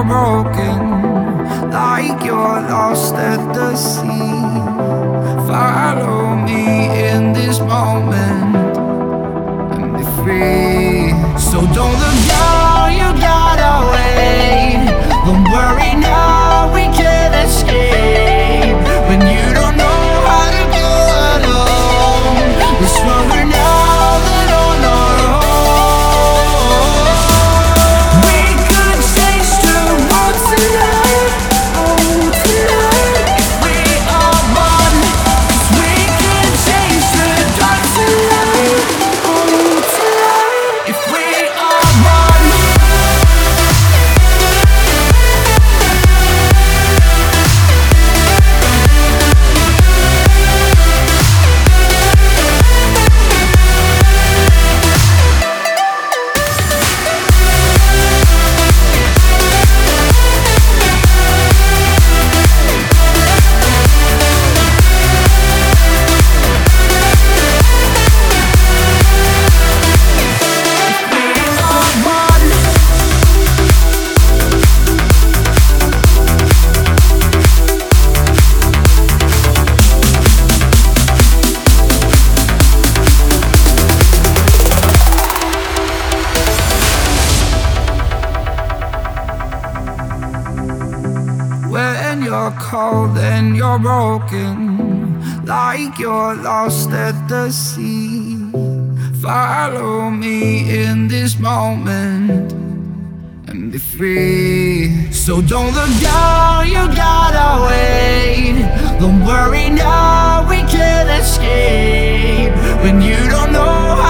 you're broken, like you're lost at the sea. Follow you're cold and you're broken, like you're lost at the sea. Follow me in this moment and be free. So don't look down, you gotta wait. Don't worry now, we can escape. When you don't know how